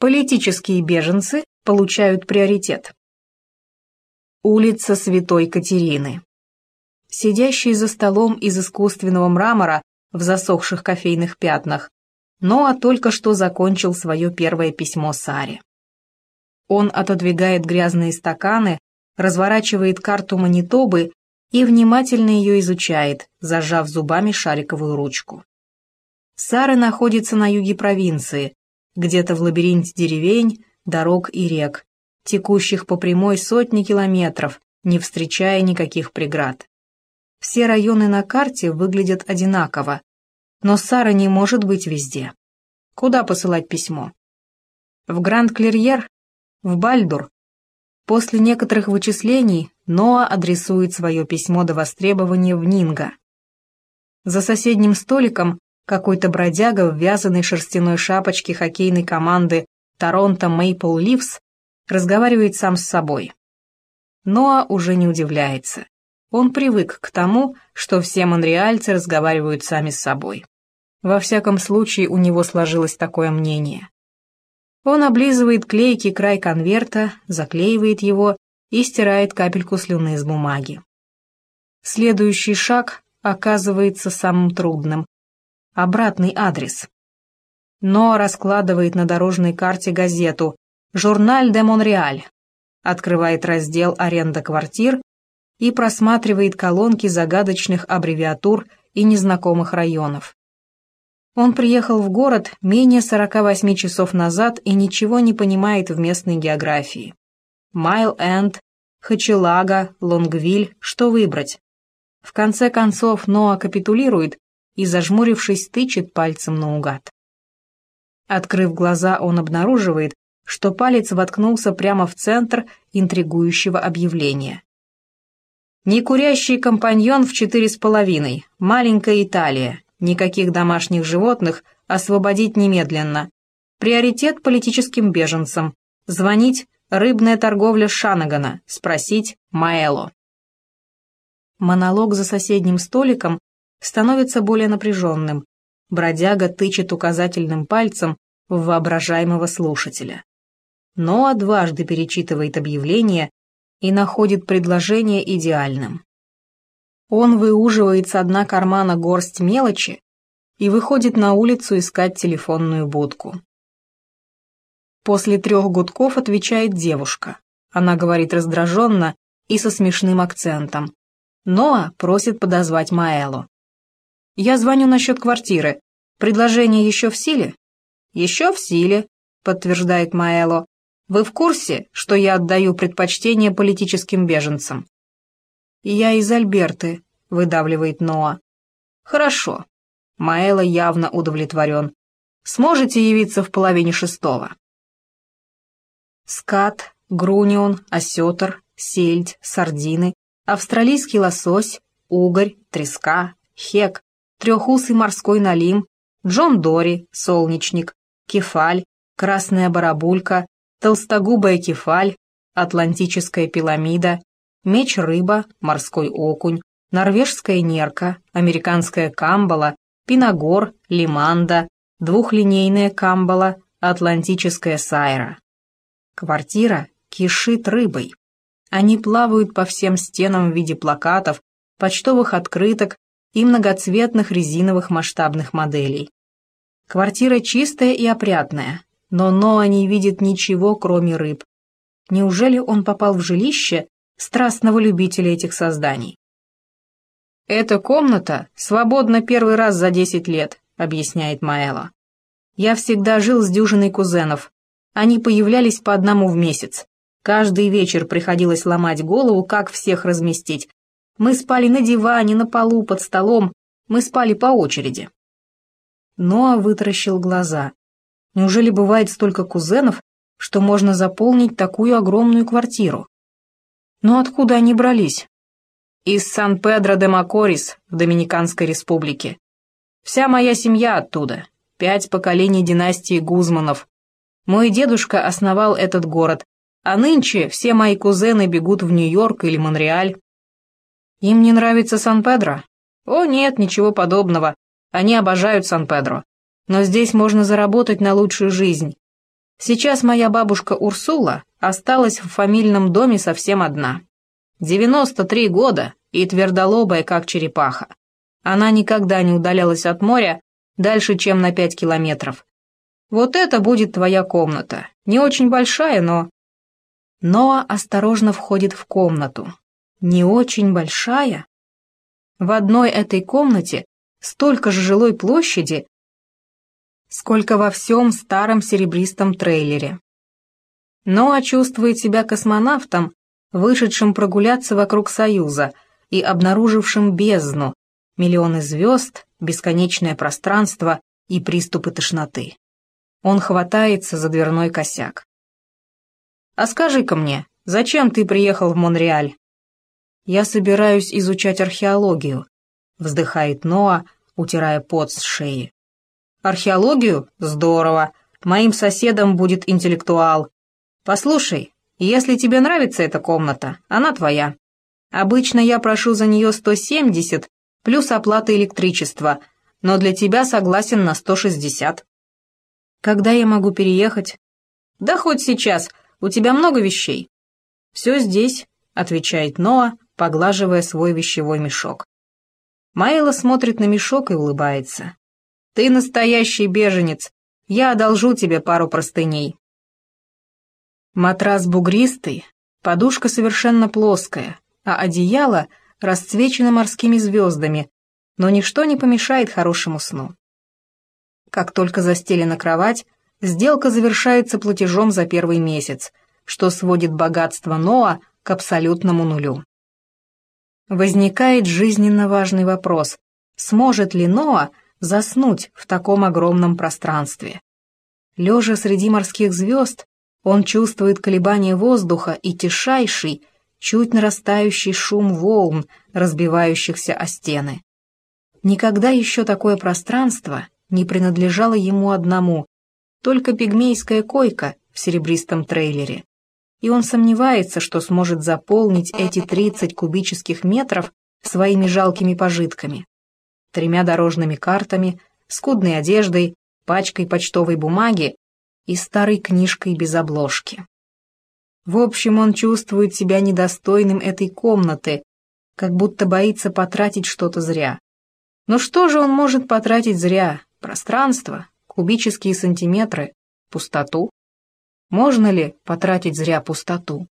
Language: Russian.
Политические беженцы получают приоритет. Улица Святой Катерины. Сидящий за столом из искусственного мрамора в засохших кофейных пятнах, Ноа только что закончил свое первое письмо Саре. Он отодвигает грязные стаканы, разворачивает карту Манитобы и внимательно ее изучает, зажав зубами шариковую ручку. Сара находится на юге провинции, где-то в лабиринте деревень, дорог и рек, текущих по прямой сотни километров, не встречая никаких преград. Все районы на карте выглядят одинаково, но Сара не может быть везде. Куда посылать письмо? В Гранд-Клерьер? В Бальдур? После некоторых вычислений Ноа адресует свое письмо до востребования в Нинго. За соседним столиком какой-то бродяга в вязаной шерстяной шапочке хоккейной команды Торонто Мейпл Ливс разговаривает сам с собой. Ноа уже не удивляется. Он привык к тому, что все монреальцы разговаривают сами с собой. Во всяком случае, у него сложилось такое мнение. Он облизывает клейкий край конверта, заклеивает его и стирает капельку слюны с бумаги. Следующий шаг оказывается самым трудным. Обратный адрес. Но раскладывает на дорожной карте газету «Журналь де Монреаль», открывает раздел «Аренда квартир» и просматривает колонки загадочных аббревиатур и незнакомых районов. Он приехал в город менее 48 часов назад и ничего не понимает в местной географии. Майл-Энд, Хачелага, Лонгвиль, что выбрать? В конце концов Ноа капитулирует и, зажмурившись, тычет пальцем наугад. Открыв глаза, он обнаруживает, что палец воткнулся прямо в центр интригующего объявления. Некурящий компаньон в четыре с половиной, маленькая Италия, никаких домашних животных, освободить немедленно. Приоритет политическим беженцам. Звонить рыбная торговля Шанагана, спросить Маэло. Монолог за соседним столиком становится более напряженным. Бродяга тычет указательным пальцем в воображаемого слушателя. Но дважды перечитывает объявление и находит предложение идеальным. Он выуживает с дна кармана горсть мелочи и выходит на улицу искать телефонную будку. После трех гудков отвечает девушка. Она говорит раздраженно и со смешным акцентом. Ноа просит подозвать Маэлу. «Я звоню насчет квартиры. Предложение еще в силе?» «Еще в силе», — подтверждает Маэло. «Вы в курсе, что я отдаю предпочтение политическим беженцам?» «Я из Альберты», — выдавливает Ноа. «Хорошо». Маэло явно удовлетворен. «Сможете явиться в половине шестого?» Скат, грунион, осетр, сельдь, сардины, австралийский лосось, угорь, треска, хек, трехусый морской налим, Джон Дори, солнечник, кефаль, красная барабулька, толстогубая кефаль, атлантическая пиламида, меч-рыба, морской окунь, норвежская нерка, американская камбала, пиногор, лиманда, двухлинейная камбала, атлантическая сайра. Квартира кишит рыбой. Они плавают по всем стенам в виде плакатов, почтовых открыток и многоцветных резиновых масштабных моделей. Квартира чистая и опрятная, но Ноа не видит ничего, кроме рыб. Неужели он попал в жилище страстного любителя этих созданий? «Эта комната свободна первый раз за десять лет», — объясняет Маэла. «Я всегда жил с дюжиной кузенов, они появлялись по одному в месяц. Каждый вечер приходилось ломать голову, как всех разместить. Мы спали на диване, на полу, под столом. Мы спали по очереди. Ноа вытаращил глаза. Неужели бывает столько кузенов, что можно заполнить такую огромную квартиру? Но откуда они брались? Из Сан-Педро-де-Макорис в Доминиканской республике. Вся моя семья оттуда. Пять поколений династии Гузманов, мой дедушка основал этот город, а нынче все мои кузены бегут в Нью-Йорк или Монреаль. Им не нравится Сан-Педро? О, нет, ничего подобного. Они обожают Сан-Педро. Но здесь можно заработать на лучшую жизнь. Сейчас моя бабушка Урсула осталась в фамильном доме совсем одна. 93 года и твердолобая, как черепаха. Она никогда не удалялась от моря дальше, чем на 5 километров. Вот это будет твоя комната. Не очень большая, но... Ноа осторожно входит в комнату. Не очень большая? В одной этой комнате столько же жилой площади, сколько во всем старом серебристом трейлере. Ноа чувствует себя космонавтом, вышедшим прогуляться вокруг Союза и обнаружившим бездну, миллионы звезд, бесконечное пространство и приступы тошноты. Он хватается за дверной косяк. «А скажи-ка мне, зачем ты приехал в Монреаль?» «Я собираюсь изучать археологию», — вздыхает Ноа, утирая пот с шеи. «Археологию? Здорово. Моим соседом будет интеллектуал. Послушай, если тебе нравится эта комната, она твоя. Обычно я прошу за нее 170 плюс оплата электричества, но для тебя согласен на 160. Когда я могу переехать? Да хоть сейчас, у тебя много вещей. Все здесь, отвечает Ноа, поглаживая свой вещевой мешок. Майла смотрит на мешок и улыбается. «Ты настоящий беженец. Я одолжу тебе пару простыней». Матрас бугристый, подушка совершенно плоская, а одеяло расцвечено морскими звездами, но ничто не помешает хорошему сну. Как только застелена кровать, сделка завершается платежом за первый месяц, что сводит богатство Ноа к абсолютному нулю. Возникает жизненно важный вопрос, сможет ли Ноа заснуть в таком огромном пространстве? Лежа среди морских звезд, он чувствует колебания воздуха и тишайший, чуть нарастающий шум волн, разбивающихся о стены. Никогда еще такое пространство не принадлежало ему одному, только пигмейская койка в серебристом трейлере. И он сомневается, что сможет заполнить эти 30 кубических метров своими жалкими пожитками. Тремя дорожными картами, скудной одеждой, пачкой почтовой бумаги и старой книжкой без обложки. В общем, он чувствует себя недостойным этой комнаты, как будто боится потратить что-то зря. Но что же он может потратить зря? Пространство, кубические сантиметры, пустоту? Можно ли потратить зря пустоту?